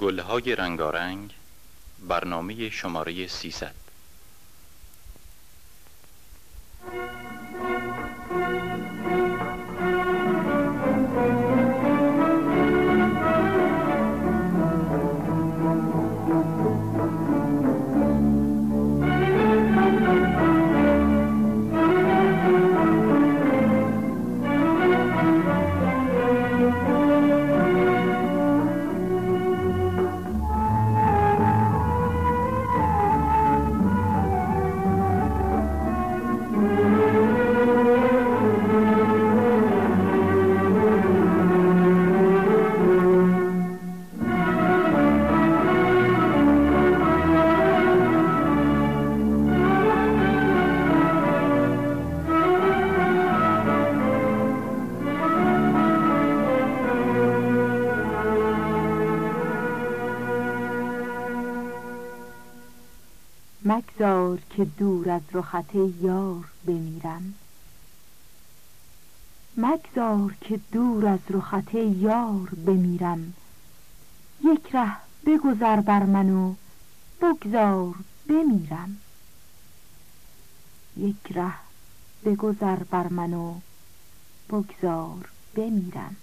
گلهای رنگارنگ برنامه شماره 300 مگذار که دور از رخت یار بمیرم. مگذار که دور از رخت یار بمیرم. یک ره بگذر بر من و بگذار بمیرم. یک ره بگذر بر من و بگذار بمیرم.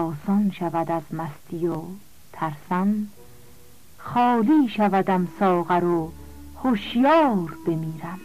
آسان شود از مستی و ترسم خالی شودم ساغر و هوشیار بمیرم.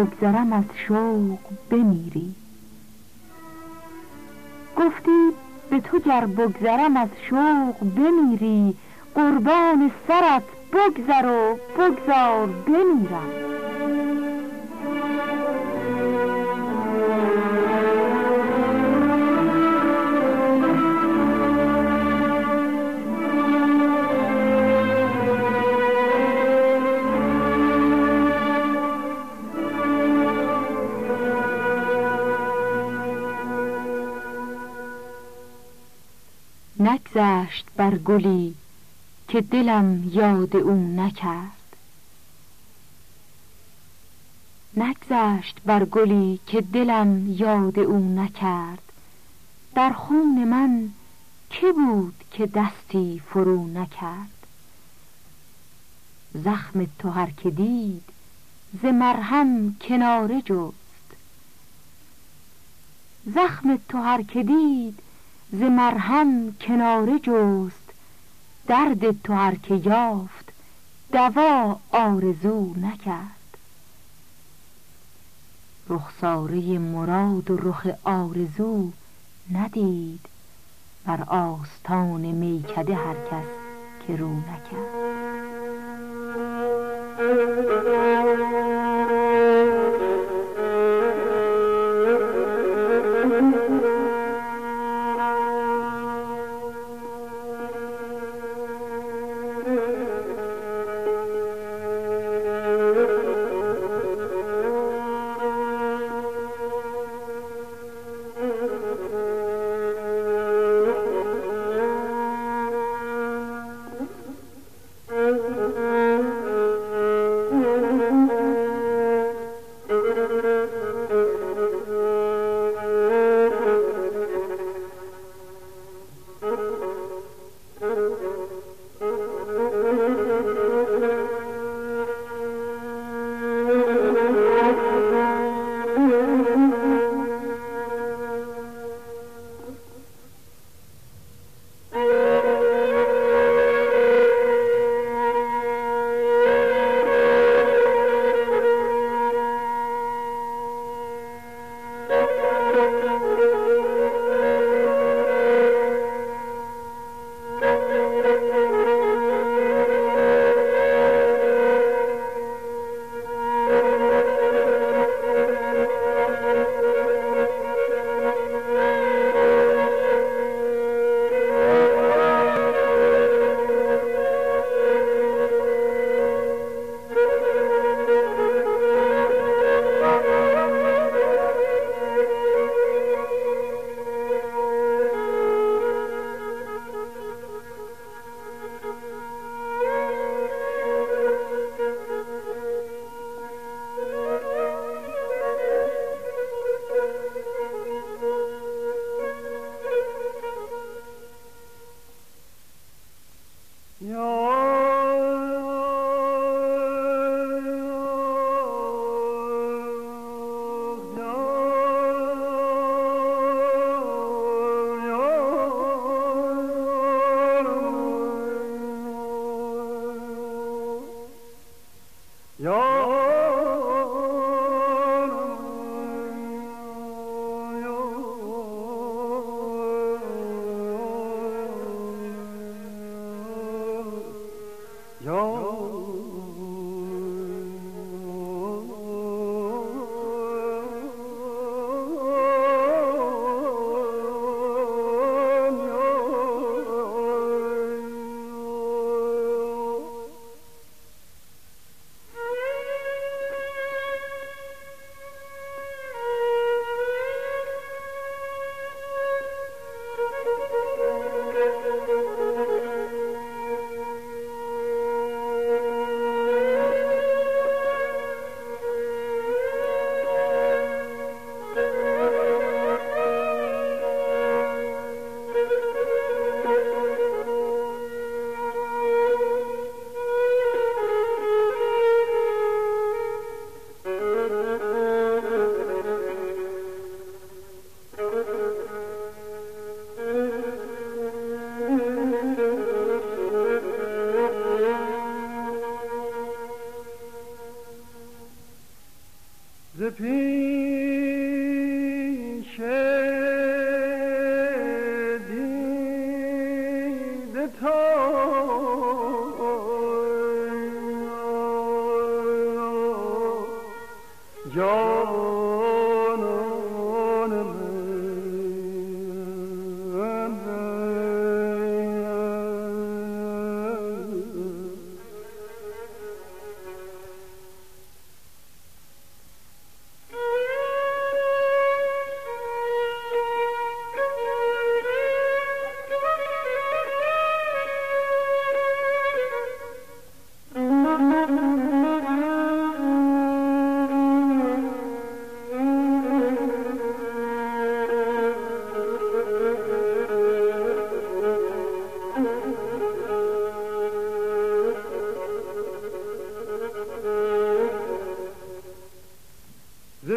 بگذرم از شوق بمیری. گفتی به تو گر بگذرم از شوق بمیری قربان سرت بگذر و بگذار بمیرم. نگذشت بر گلی که دلم یاد او نکرد. نگذشت بر گلی که دلم یاد او نکرد. در خون من که بود که دستی فرو نکرد؟ زخم تو هر که دید ز مرهم کناره جست. زخم تو هر که دید ز مرهم کناره جست درد تو هر که یافت دوا آرزو نکرد. رخساره مراد و رخ آرزو ندید بر آستان میکده هر کس که رو نکرد. The peace.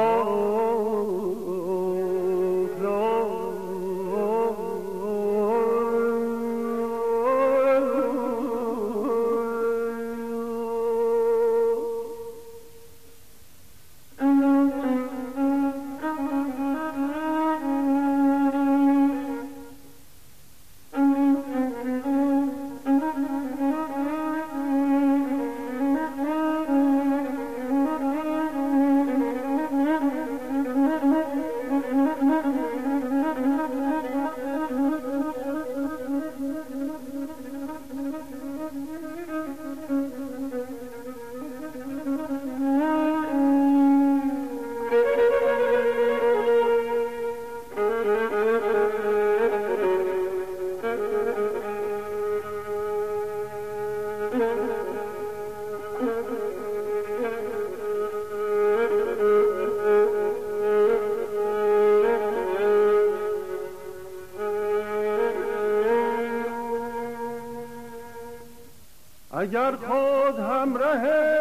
Oh. اگر خود همراه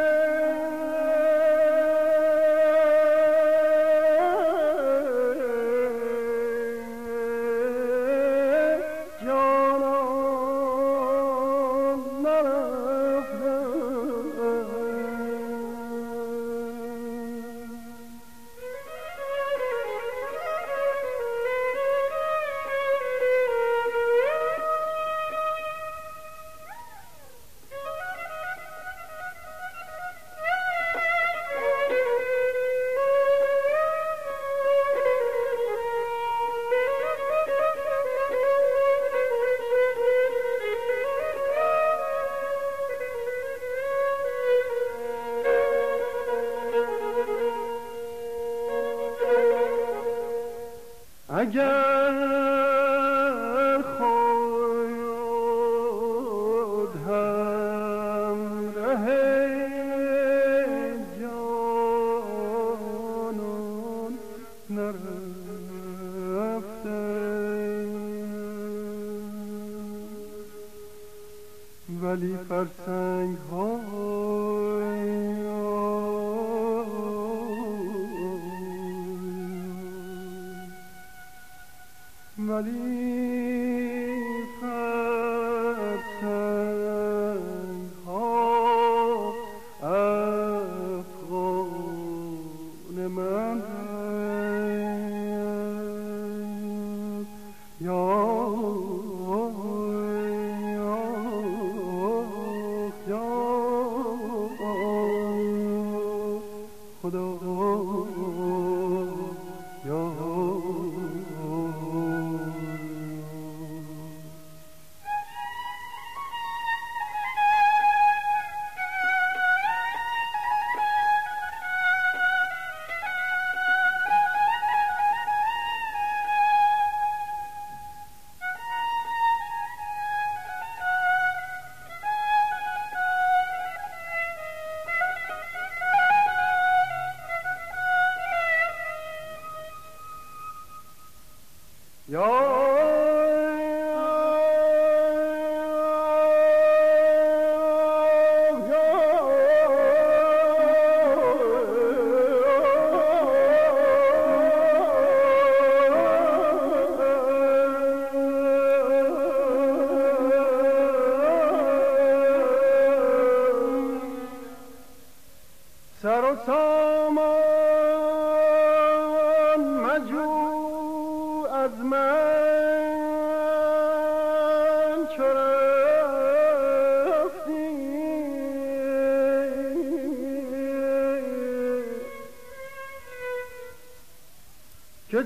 Ajaa. Amen.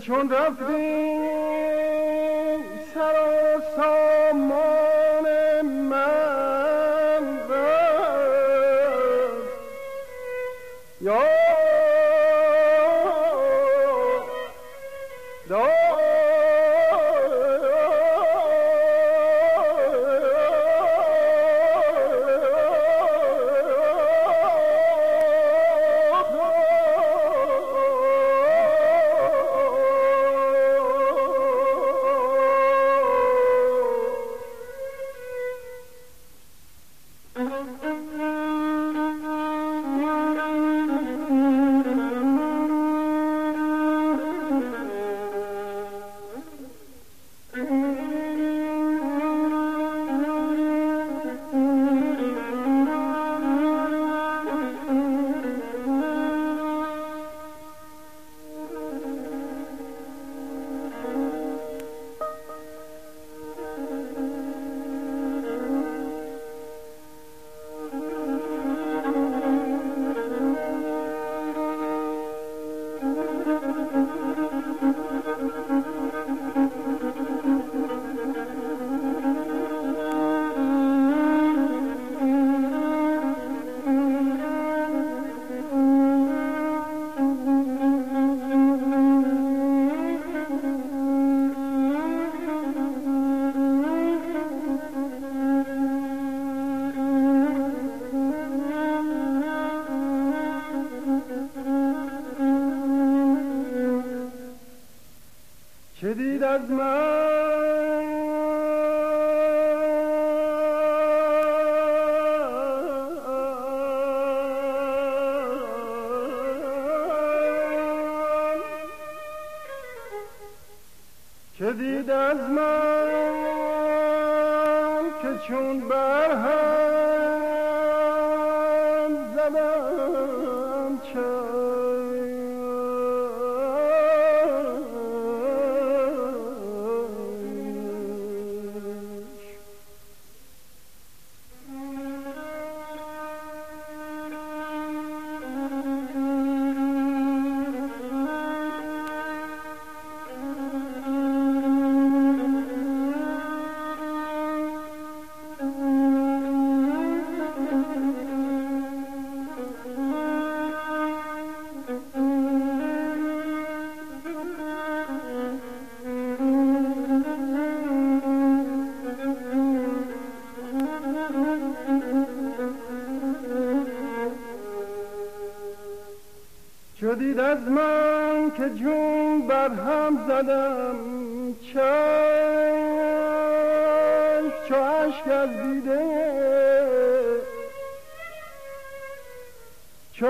چون رفتی سر از من که دید از من که چون برهم چو دید از من که جون بر هم زدم. چشم چو اشک از دیده. چو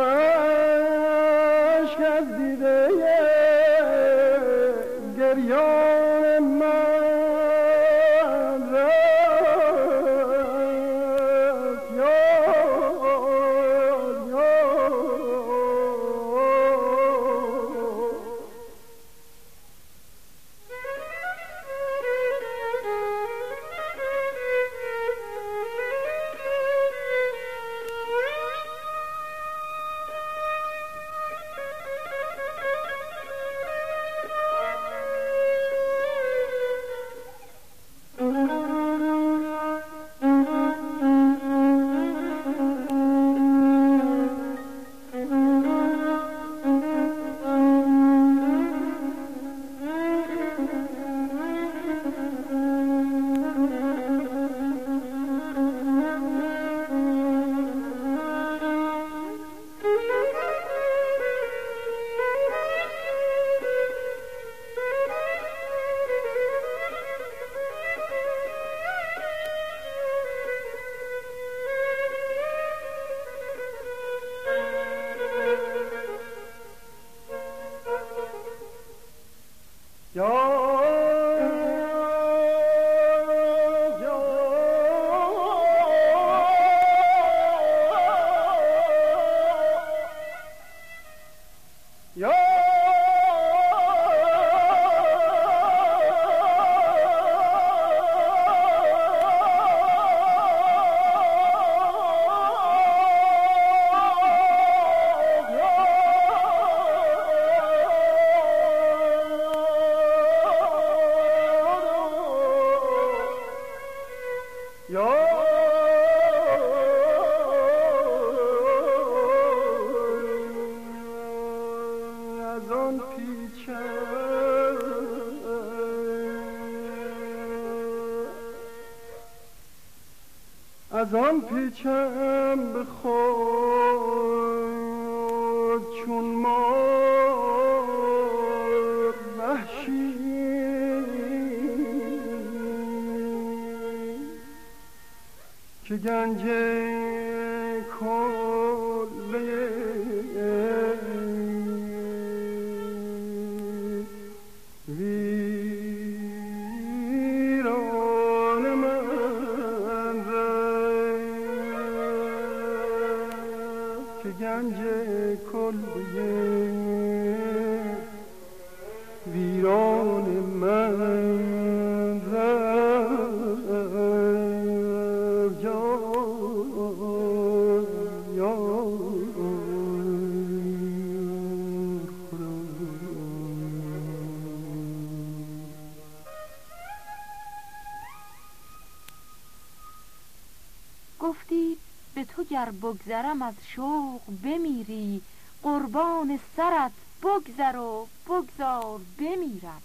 به خود چون ما وحشی. که گنجه گر بگذرم از شوق بمیری قربان سرت بگذر و بگذار بمیرم.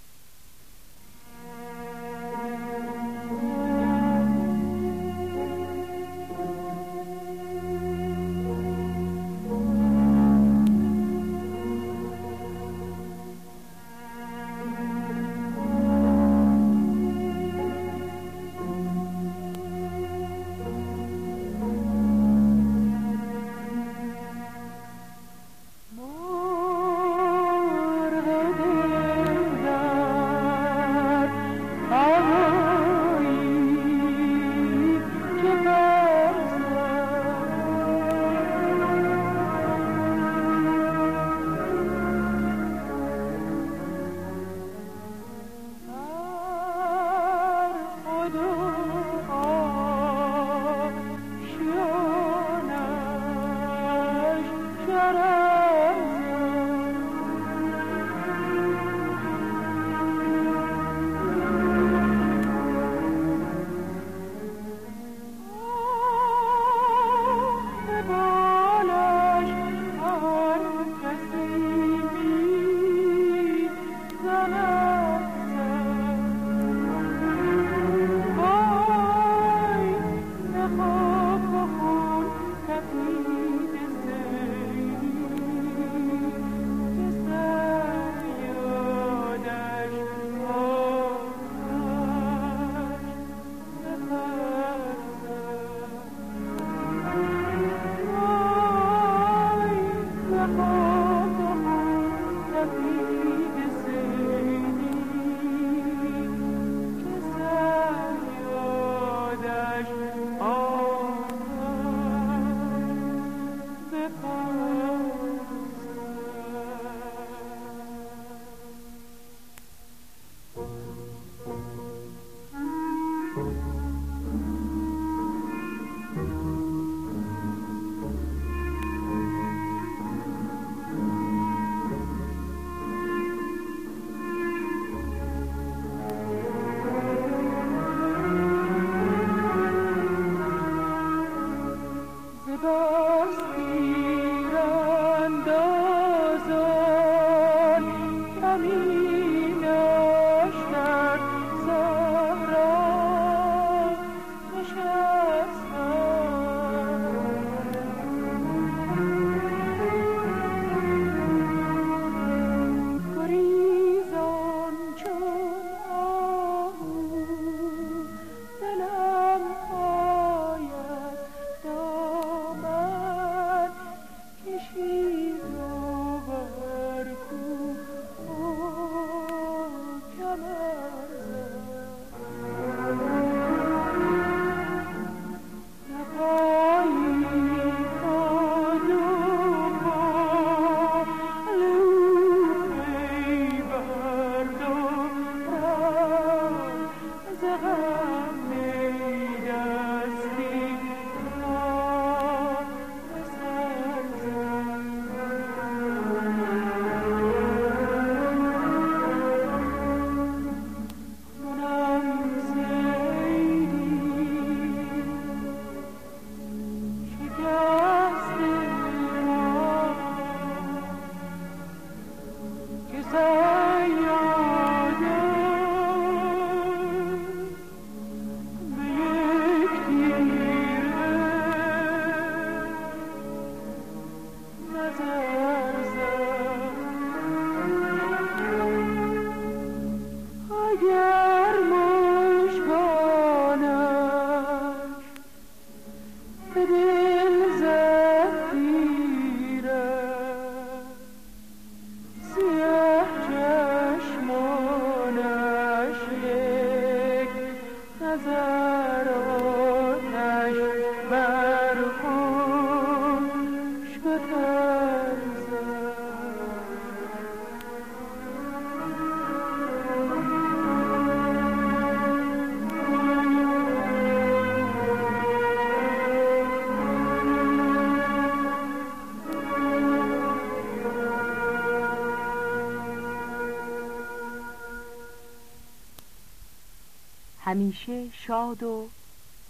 همیشه شاد و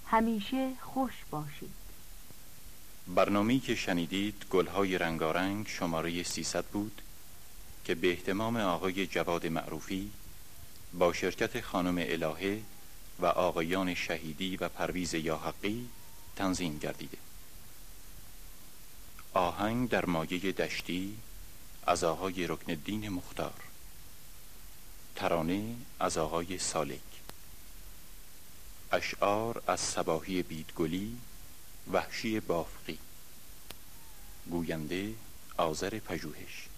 همیشه خوش باشید. برنامه‌ای که شنیدید گلهای رنگارنگ شماره 300 بود که به احتمام آقای جواد معروفی با شرکت خانم الهه و آقایان شهیدی و پرویز یاحقی تنظیم گردیده. آهنگ در مایه دشتی از آقای رکن الدین مختار. ترانه از آقای سالک. اشعار از سباهی بیدگلی وحشی بافقی. گوینده آذر پژوهش.